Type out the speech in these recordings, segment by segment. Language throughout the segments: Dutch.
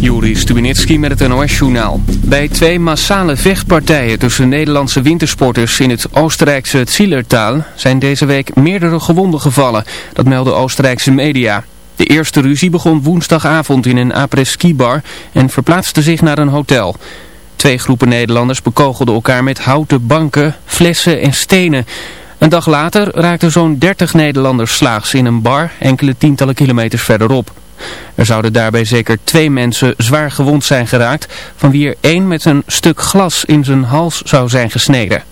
Juri Stubenitski met het NOS-journaal. Bij twee massale vechtpartijen tussen Nederlandse wintersporters in het Oostenrijkse Zillertal zijn deze week meerdere gewonden gevallen. Dat melden Oostenrijkse media. De eerste ruzie begon woensdagavond in een après-ski bar en verplaatste zich naar een hotel. Twee groepen Nederlanders bekogelden elkaar met houten banken, flessen en stenen. Een dag later raakten zo'n 30 Nederlanders slaags in een bar enkele tientallen kilometers verderop. Er zouden daarbij zeker twee mensen zwaar gewond zijn geraakt, van wie er één met een stuk glas in zijn hals zou zijn gesneden.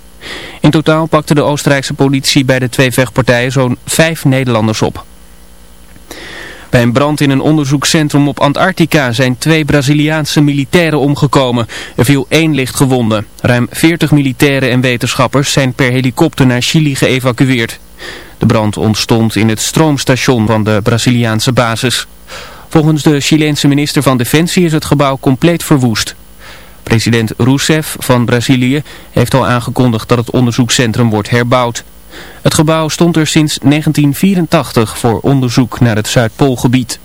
In totaal pakte de Oostenrijkse politie bij de twee vechtpartijen zo'n vijf Nederlanders op. Bij een brand in een onderzoekscentrum op Antarctica zijn twee Braziliaanse militairen omgekomen. Er viel één lichtgewonde. Ruim 40 militairen en wetenschappers zijn per helikopter naar Chili geëvacueerd. De brand ontstond in het stroomstation van de Braziliaanse basis. Volgens de Chileense minister van Defensie is het gebouw compleet verwoest. President Rousseff van Brazilië heeft al aangekondigd dat het onderzoekscentrum wordt herbouwd. Het gebouw stond er sinds 1984 voor onderzoek naar het Zuidpoolgebied.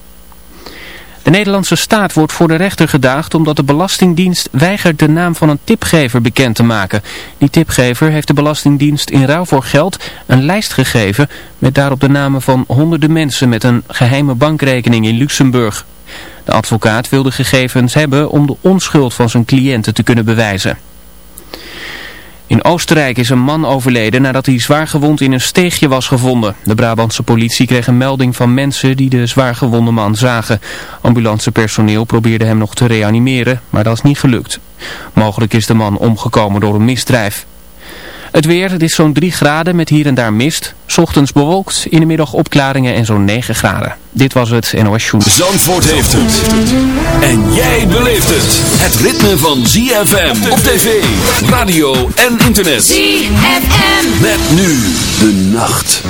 De Nederlandse staat wordt voor de rechter gedaagd omdat de Belastingdienst weigert de naam van een tipgever bekend te maken. Die tipgever heeft de Belastingdienst in ruil voor geld een lijst gegeven met daarop de namen van honderden mensen met een geheime bankrekening in Luxemburg. De advocaat wil de gegevens hebben om de onschuld van zijn cliënten te kunnen bewijzen. In Oostenrijk is een man overleden nadat hij zwaargewond in een steegje was gevonden. De Brabantse politie kreeg een melding van mensen die de zwaargewonde man zagen. Ambulancepersoneel probeerde hem nog te reanimeren, maar dat is niet gelukt. Mogelijk is de man omgekomen door een misdrijf. Het weer, het is zo'n 3 graden met hier en daar mist. Ochtends bewolkt, in de middag opklaringen en zo'n 9 graden. Dit was het NOS Show. Zandvoort heeft het. En jij beleeft het. Het ritme van ZFM op tv, radio en internet. ZFM. Met nu de nacht.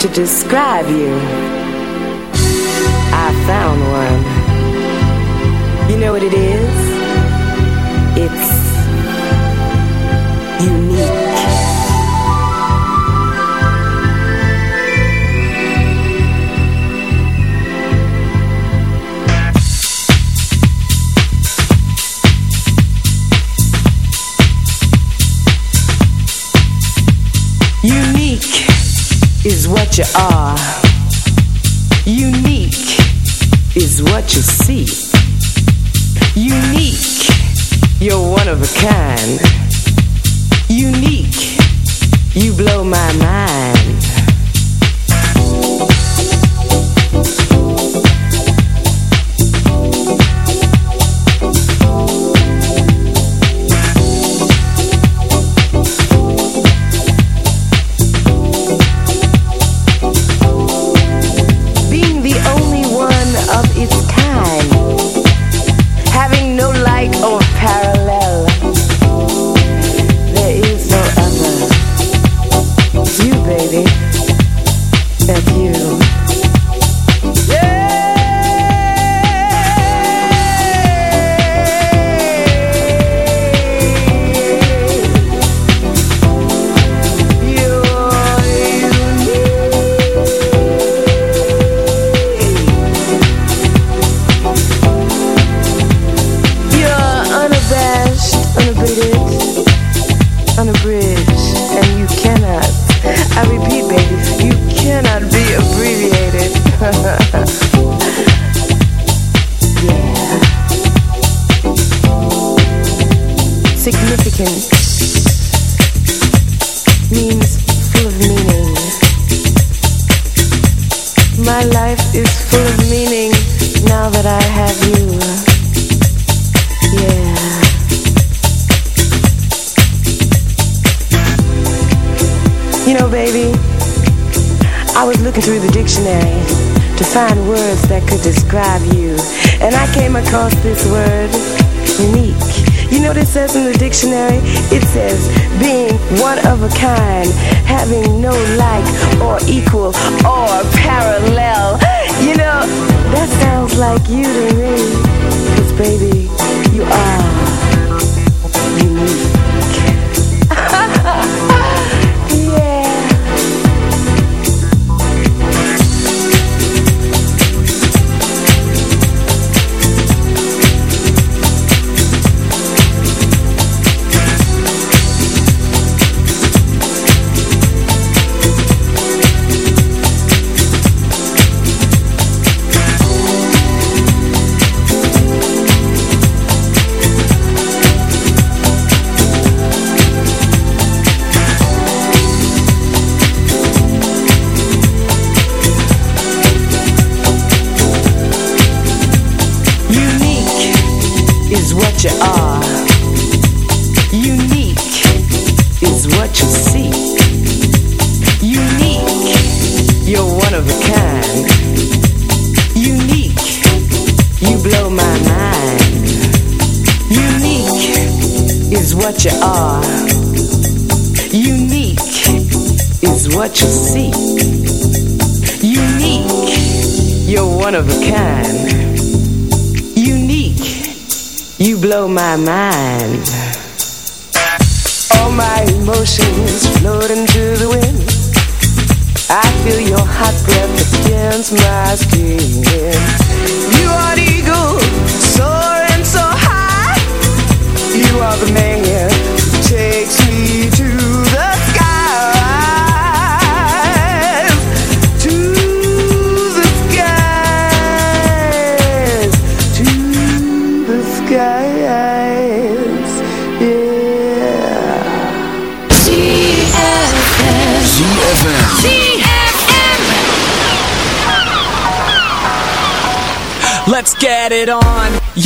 To describe you.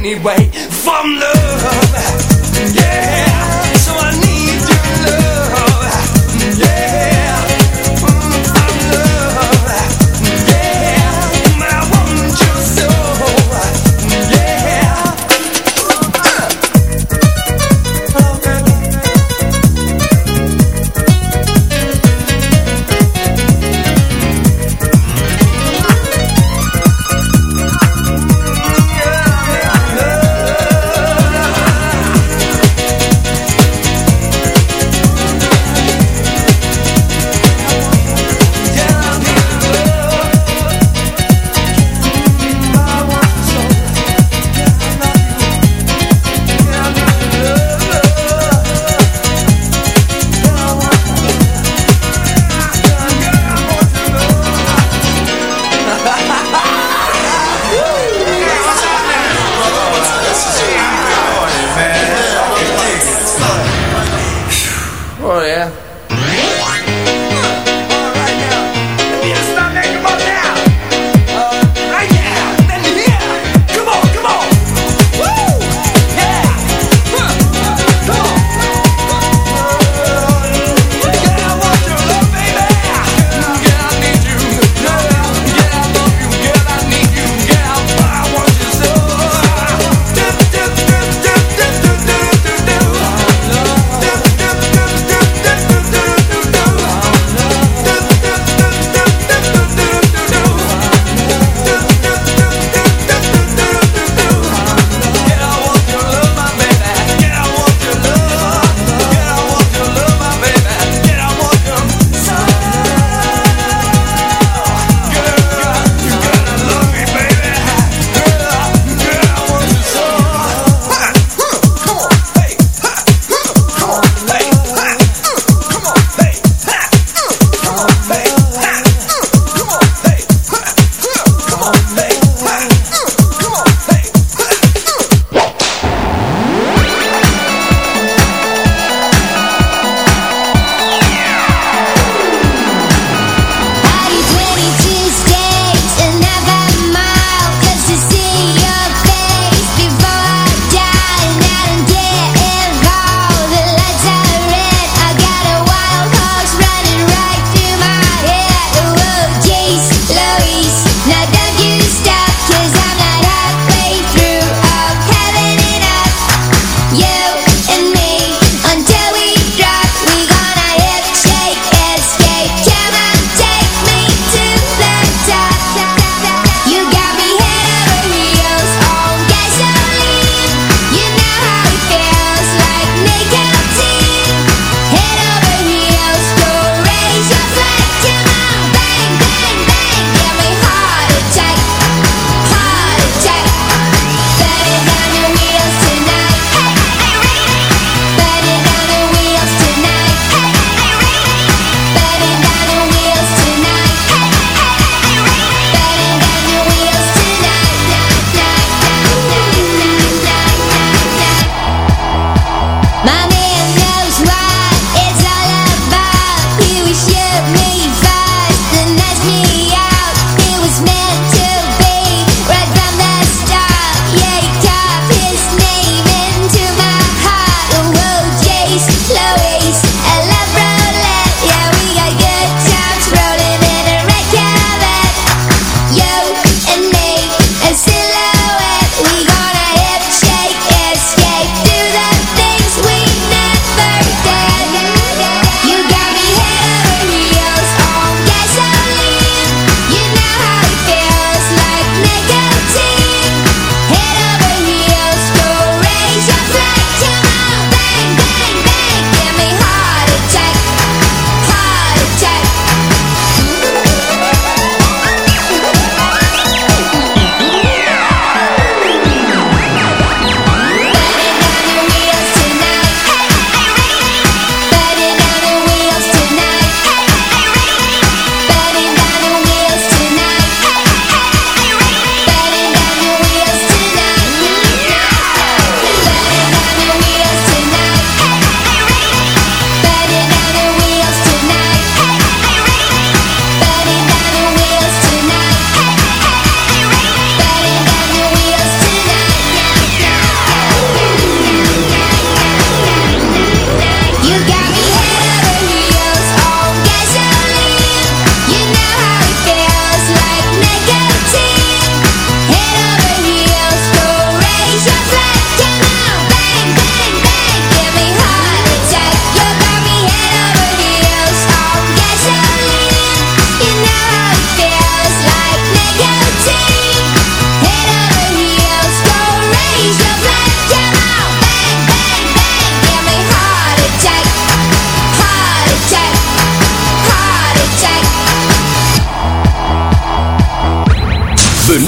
anyway from love. Yeah.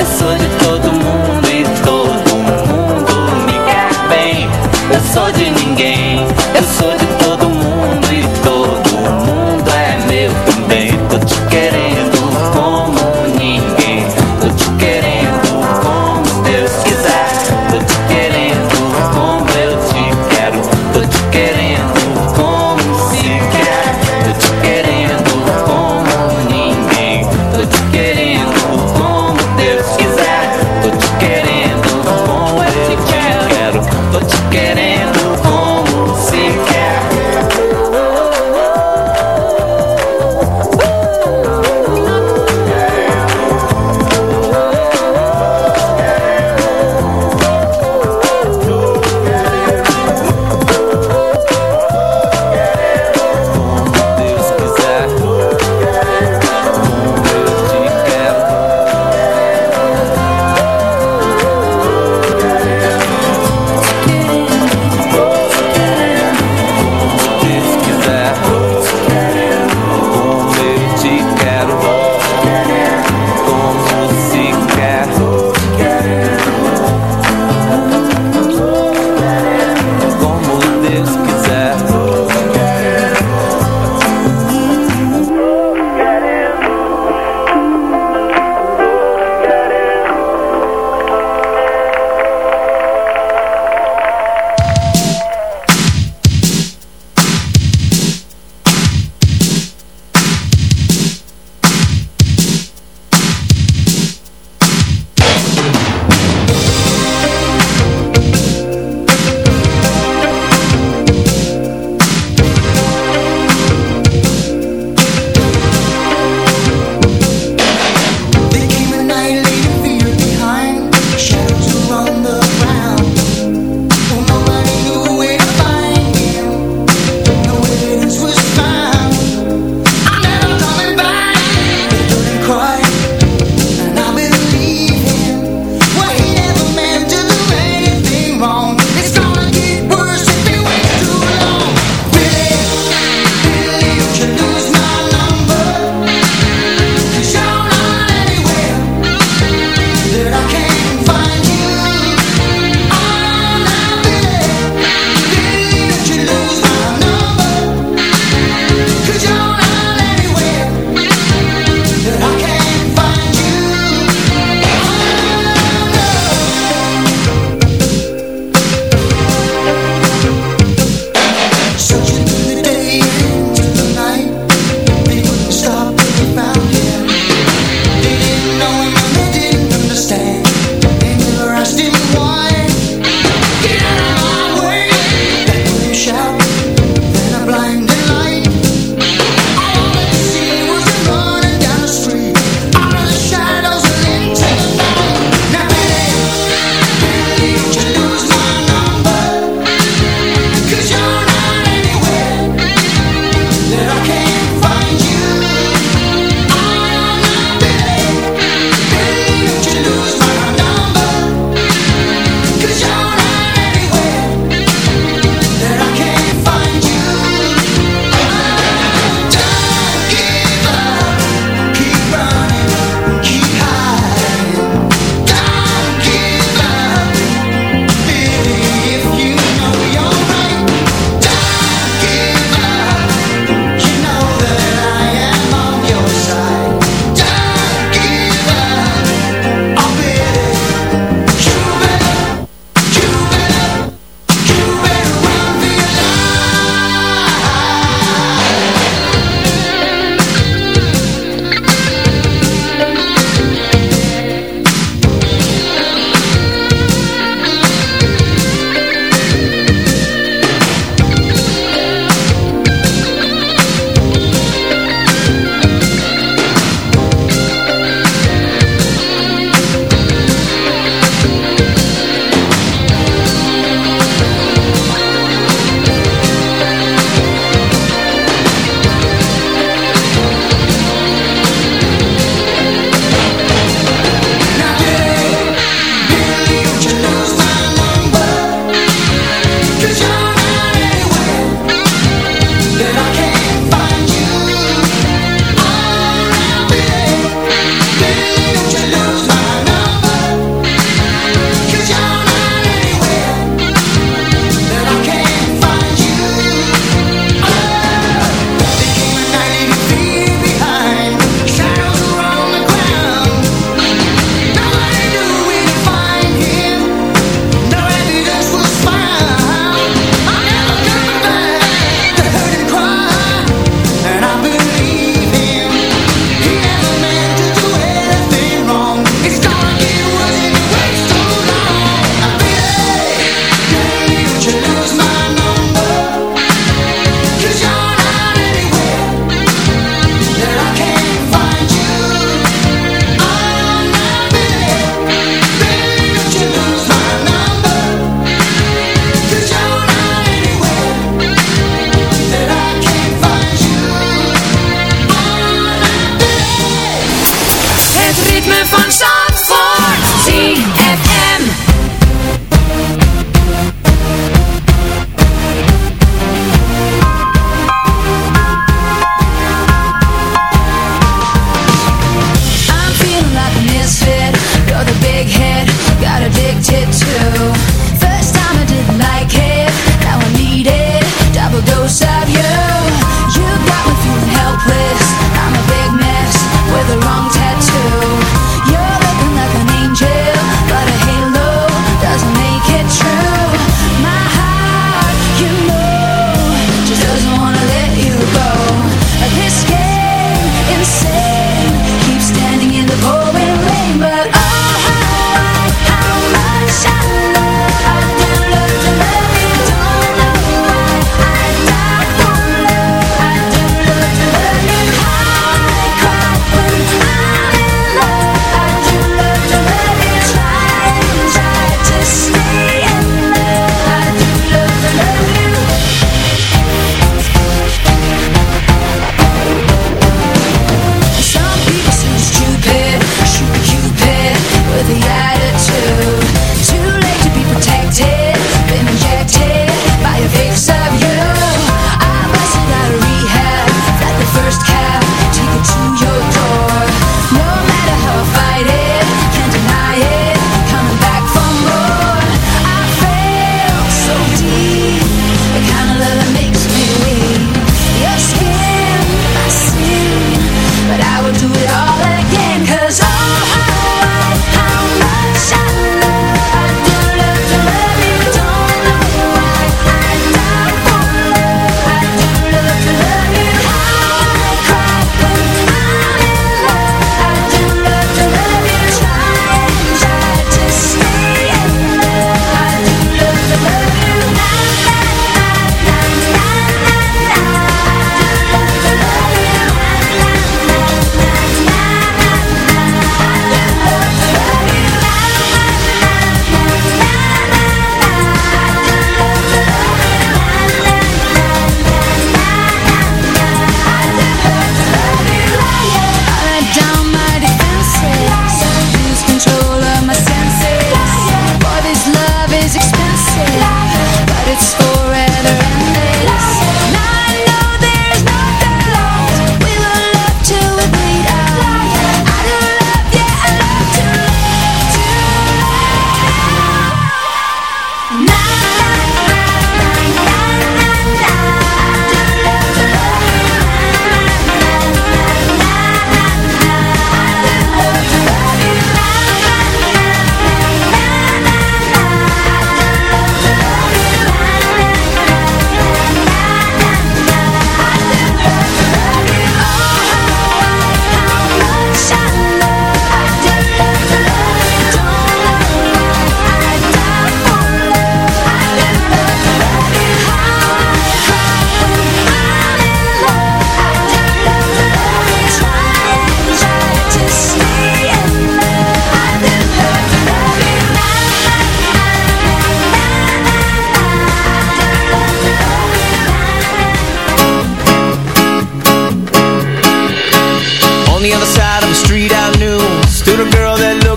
pessoas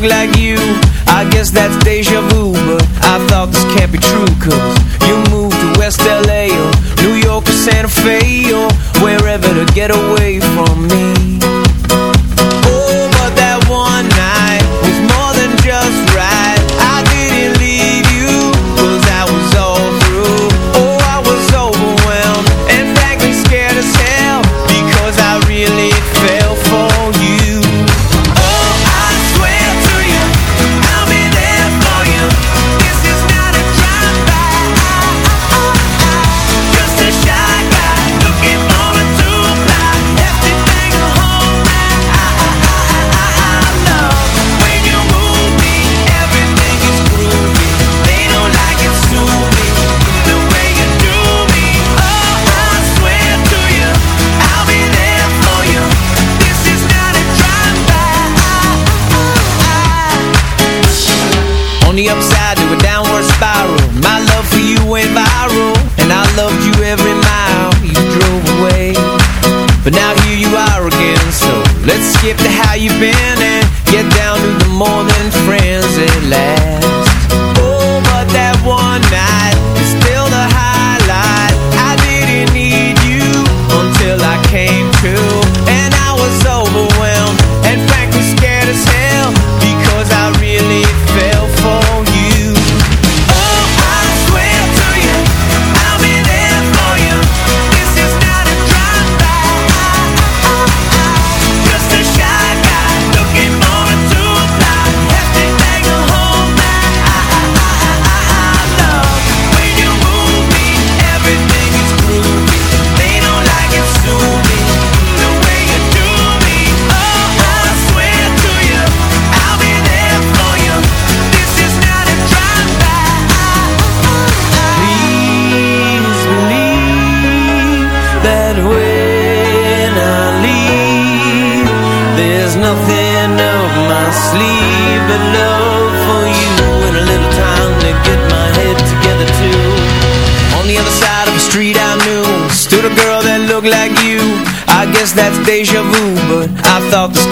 look like you. I guess that's deja vu.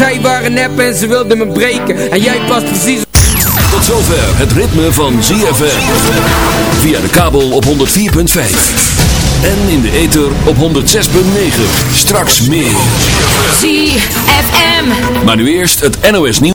zij waren nep en ze wilden me breken. En jij past precies Tot zover het ritme van ZFM Via de kabel op 104.5 En in de ether op 106.9 Straks meer. ZFM Maar nu eerst het NOS nieuws